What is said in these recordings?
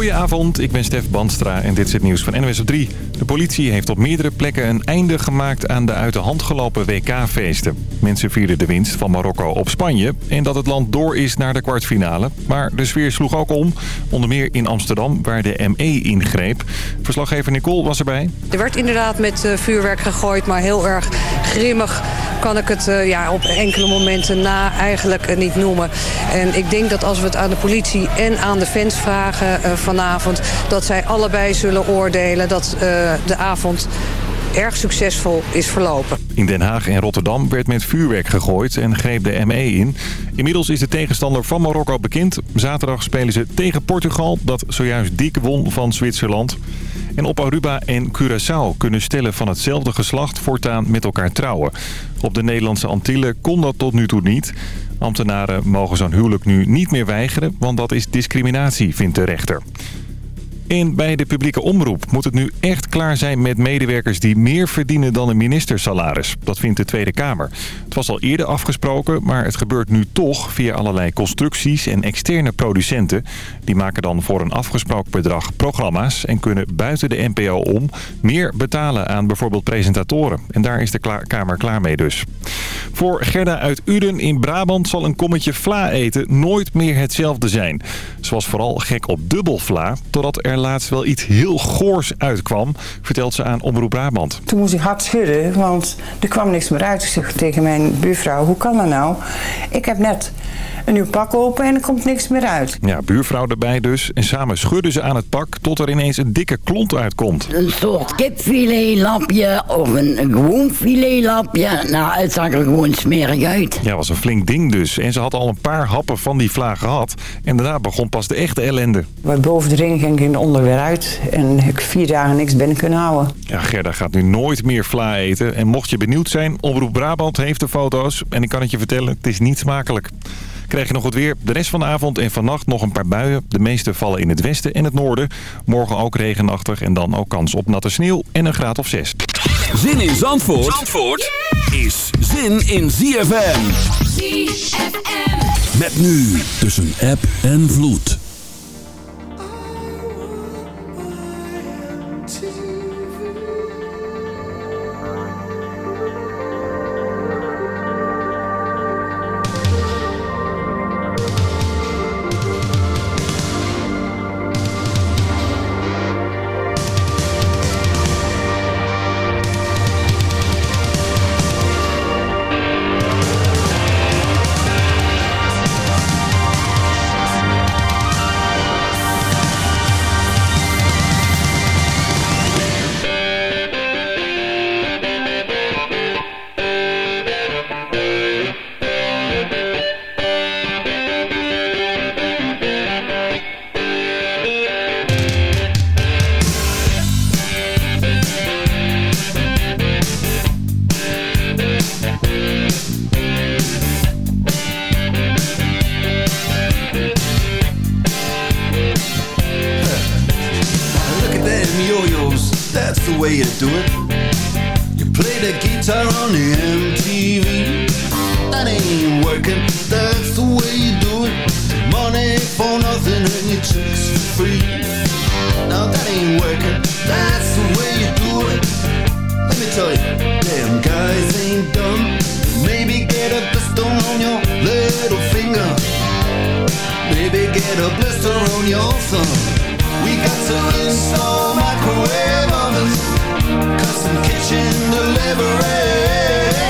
Goedenavond, ik ben Stef Bandstra en dit is het nieuws van NWS op 3. De politie heeft op meerdere plekken een einde gemaakt aan de uit de hand gelopen WK-feesten. Mensen vierden de winst van Marokko op Spanje en dat het land door is naar de kwartfinale. Maar de sfeer sloeg ook om, onder meer in Amsterdam waar de ME ingreep. Verslaggever Nicole was erbij. Er werd inderdaad met uh, vuurwerk gegooid, maar heel erg grimmig kan ik het uh, ja, op enkele momenten na eigenlijk uh, niet noemen. En ik denk dat als we het aan de politie en aan de fans vragen vanavond... dat zij allebei zullen oordelen dat de avond erg succesvol is verlopen. In Den Haag en Rotterdam werd met vuurwerk gegooid en greep de ME in. Inmiddels is de tegenstander van Marokko bekend. Zaterdag spelen ze tegen Portugal, dat zojuist dik won van Zwitserland. En op Aruba en Curaçao kunnen stellen van hetzelfde geslacht voortaan met elkaar trouwen. Op de Nederlandse Antillen kon dat tot nu toe niet. Ambtenaren mogen zo'n huwelijk nu niet meer weigeren, want dat is discriminatie, vindt de rechter. En bij de publieke omroep moet het nu echt klaar zijn met medewerkers die meer verdienen dan een ministersalaris. Dat vindt de Tweede Kamer. Het was al eerder afgesproken, maar het gebeurt nu toch via allerlei constructies en externe producenten. Die maken dan voor een afgesproken bedrag programma's en kunnen buiten de NPO om meer betalen aan bijvoorbeeld presentatoren. En daar is de Kamer klaar mee dus. Voor Gerda uit Uden in Brabant zal een kommetje vla eten nooit meer hetzelfde zijn. Ze was vooral gek op dubbel vla, totdat er laatst wel iets heel goors uitkwam, vertelt ze aan Omroep Brabant. Toen moest ik hard schudden, want er kwam niks meer uit. Ik zeg tegen mijn buurvrouw, hoe kan dat nou? Ik heb net een nieuw pak open en er komt niks meer uit. Ja, buurvrouw erbij dus. En samen schudden ze aan het pak tot er ineens een dikke klont uitkomt. Een soort kipfiletlapje of een, gewoon filetlapje. Nou, het zag er gewoon smerig uit. Ja, was een flink ding dus. En ze had al een paar happen van die vlaag gehad. En daarna begon pas de echte ellende. Bij boven de ring ging ik onder weer uit. En ik heb vier dagen niks binnen kunnen houden. Ja, Gerda gaat nu nooit meer vla eten. En mocht je benieuwd zijn, Omroep Brabant heeft de foto's. En ik kan het je vertellen, het is niet smakelijk. Krijg je nog wat weer. De rest van de avond en vannacht nog een paar buien. De meeste vallen in het westen en het noorden. Morgen ook regenachtig en dan ook kans op natte sneeuw en een graad of 6. Zin in Zandvoort, Zandvoort is zin in ZFM. ZFM. Met nu tussen app en vloed. free Now that ain't working. That's the way you do it. Let me tell you Damn guys ain't dumb. Maybe get a blister on your little finger. Maybe get a blister on your thumb. We got to install microwave ovens. Custom kitchen delivery.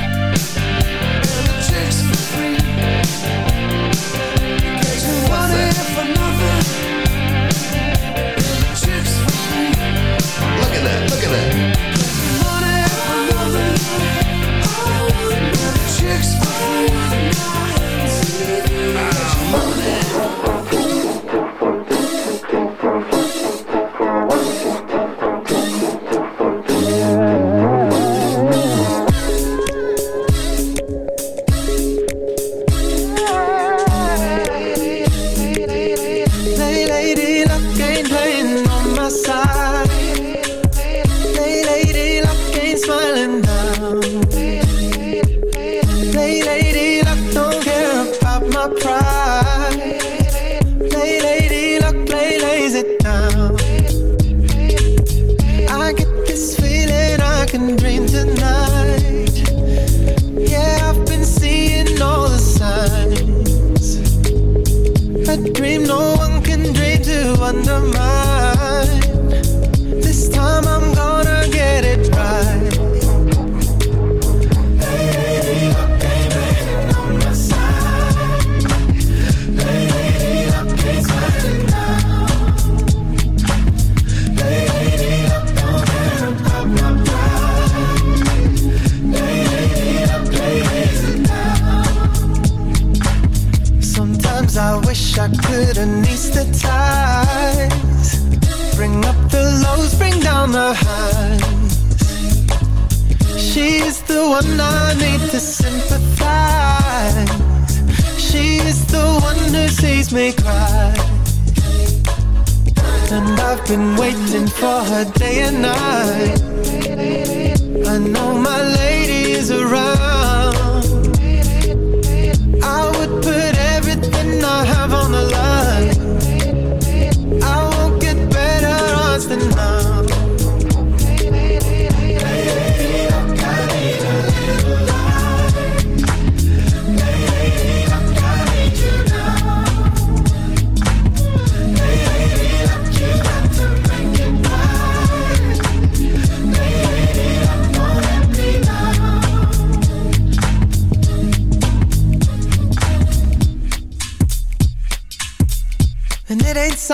need to sympathize. She is the one who sees me cry. And I've been waiting for her day and night. I know my lady is around.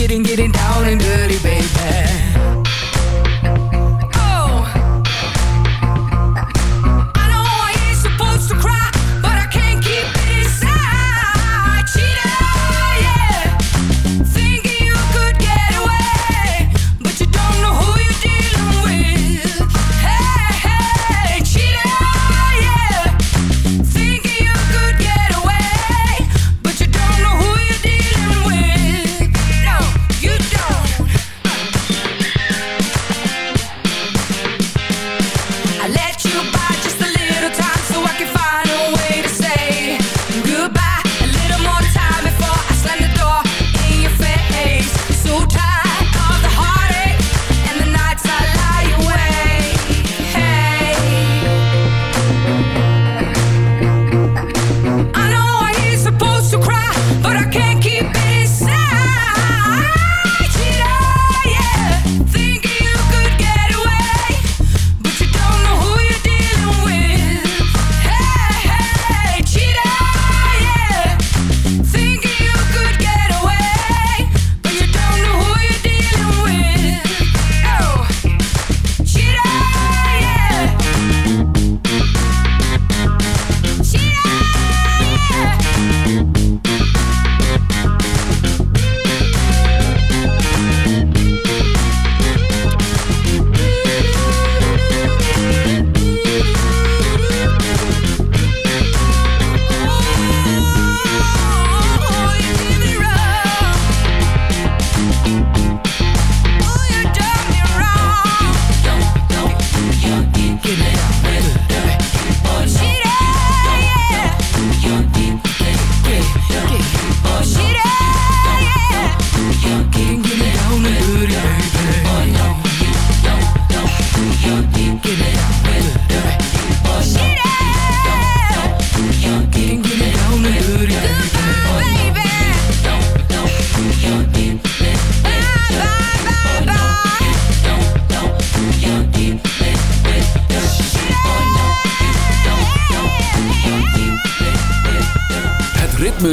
getting, getting down and dirty, baby.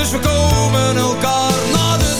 dus we komen elkaar na de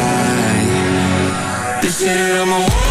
I'm a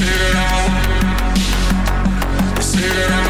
Say that I'm a-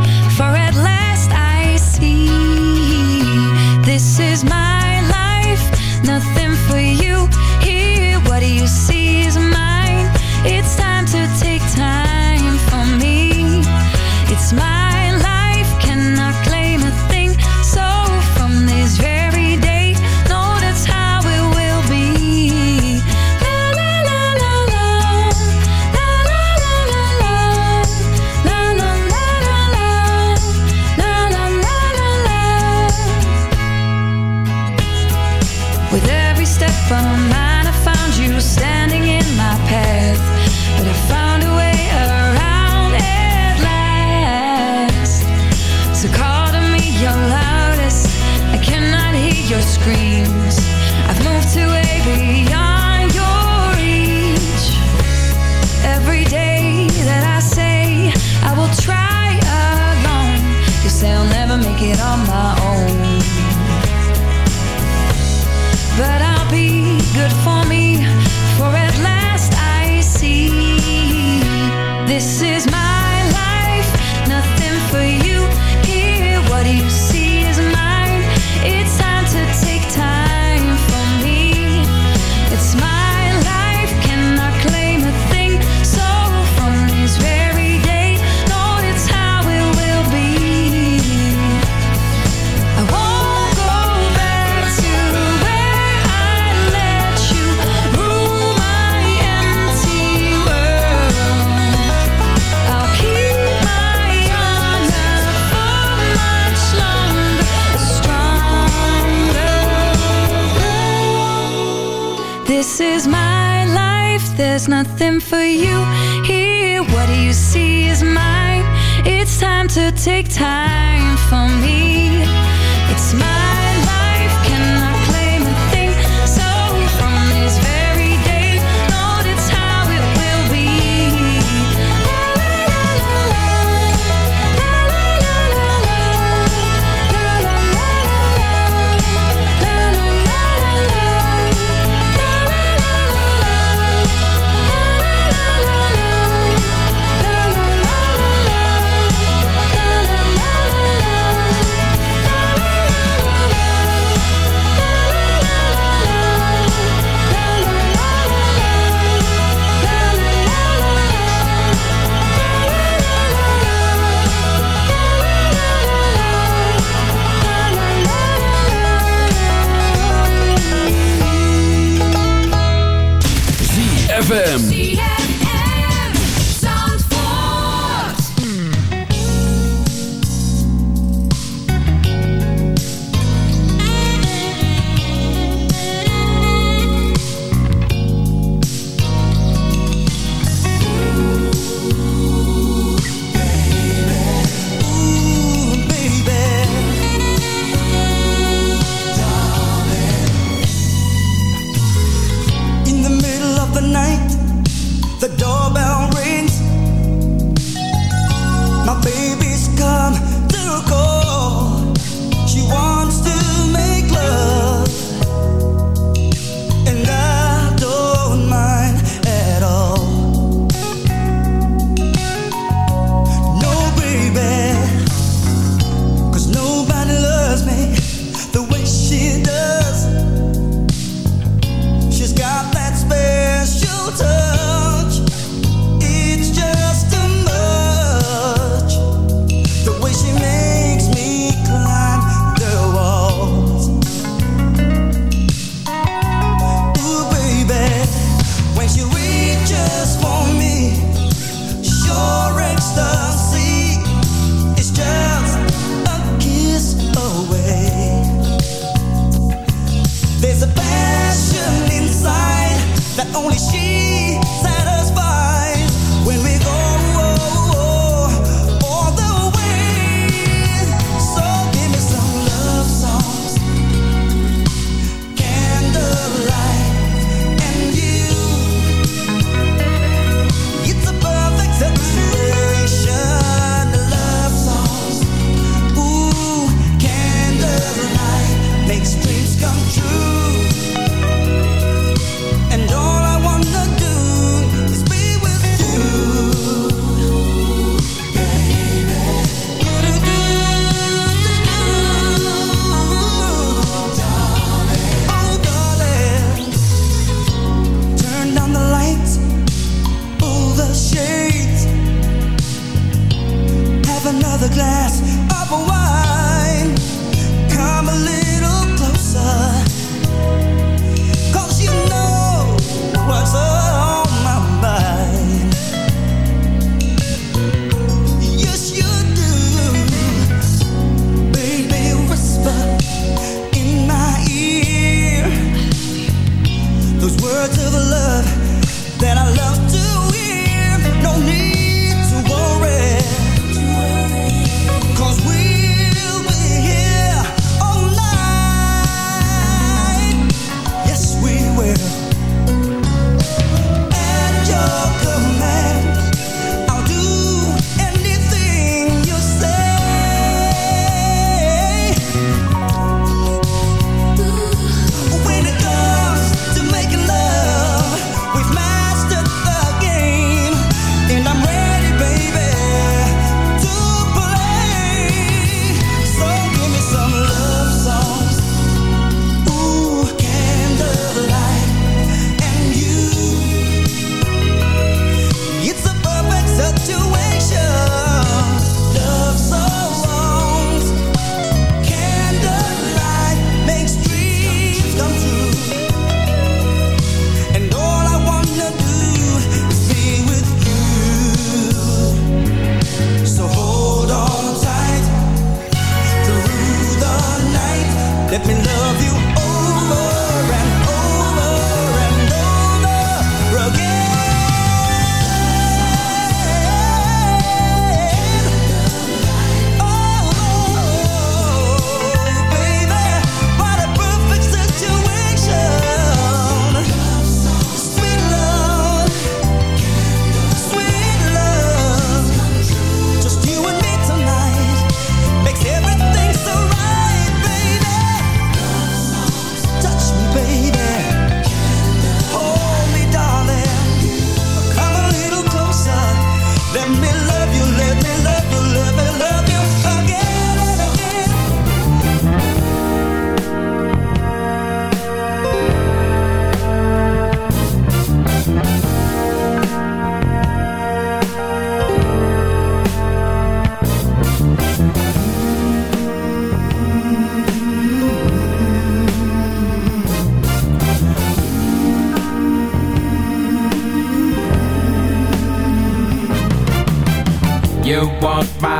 there's nothing for you here. What do you see is mine. It's time to take time for me.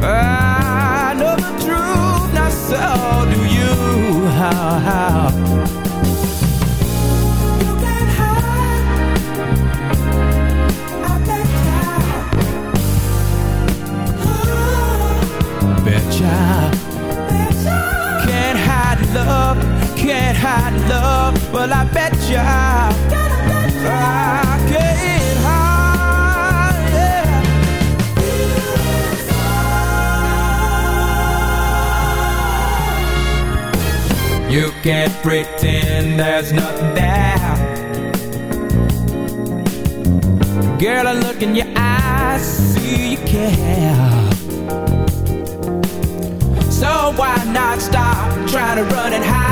I know the truth, so do you. How. Betcha. Betcha. Can't hide love, can't hide love, Well, I bet you can't pretend there's nothing there. Girl, I look in your eyes, see you care. So why not stop, try to run and hide?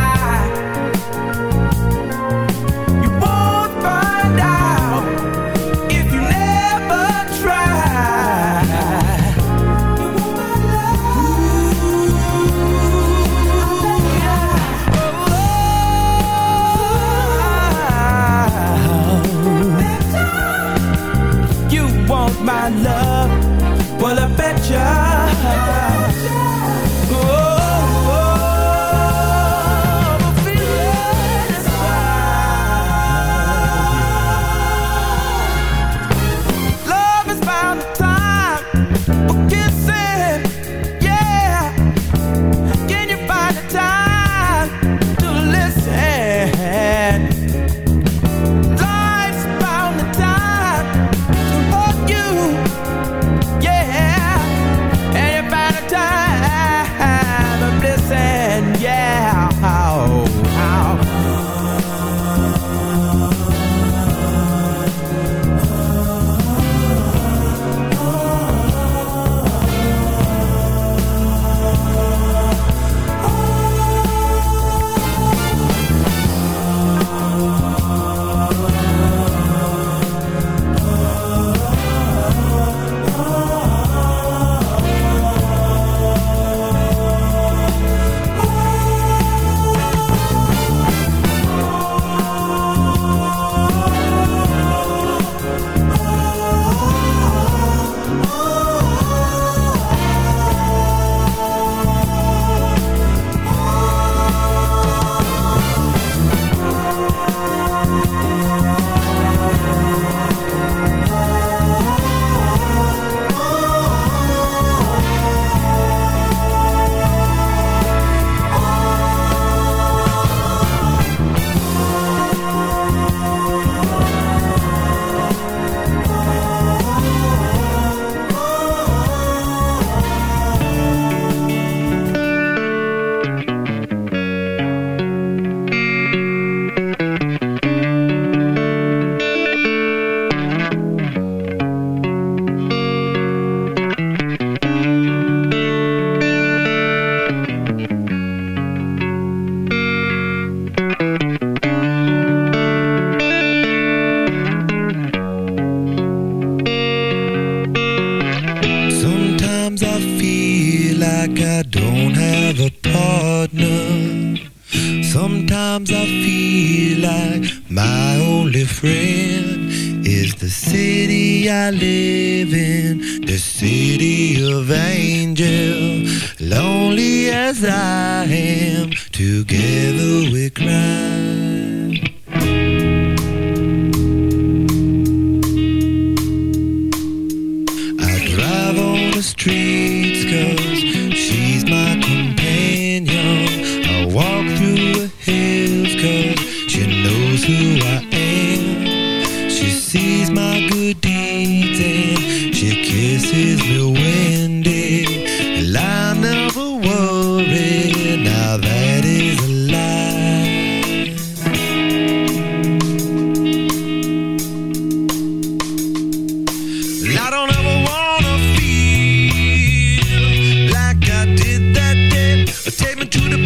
Take me to the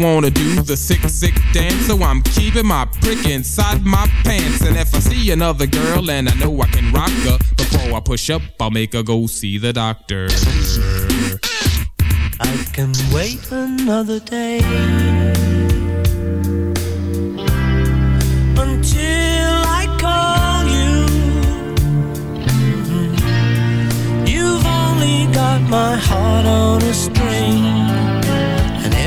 wanna do the sick, sick dance. So I'm keeping my prick inside my pants. And if I see another girl and I know I can rock her, before I push up, I'll make her go see the doctor. I can wait another day until I call you. Mhm. You've only got my heart on a string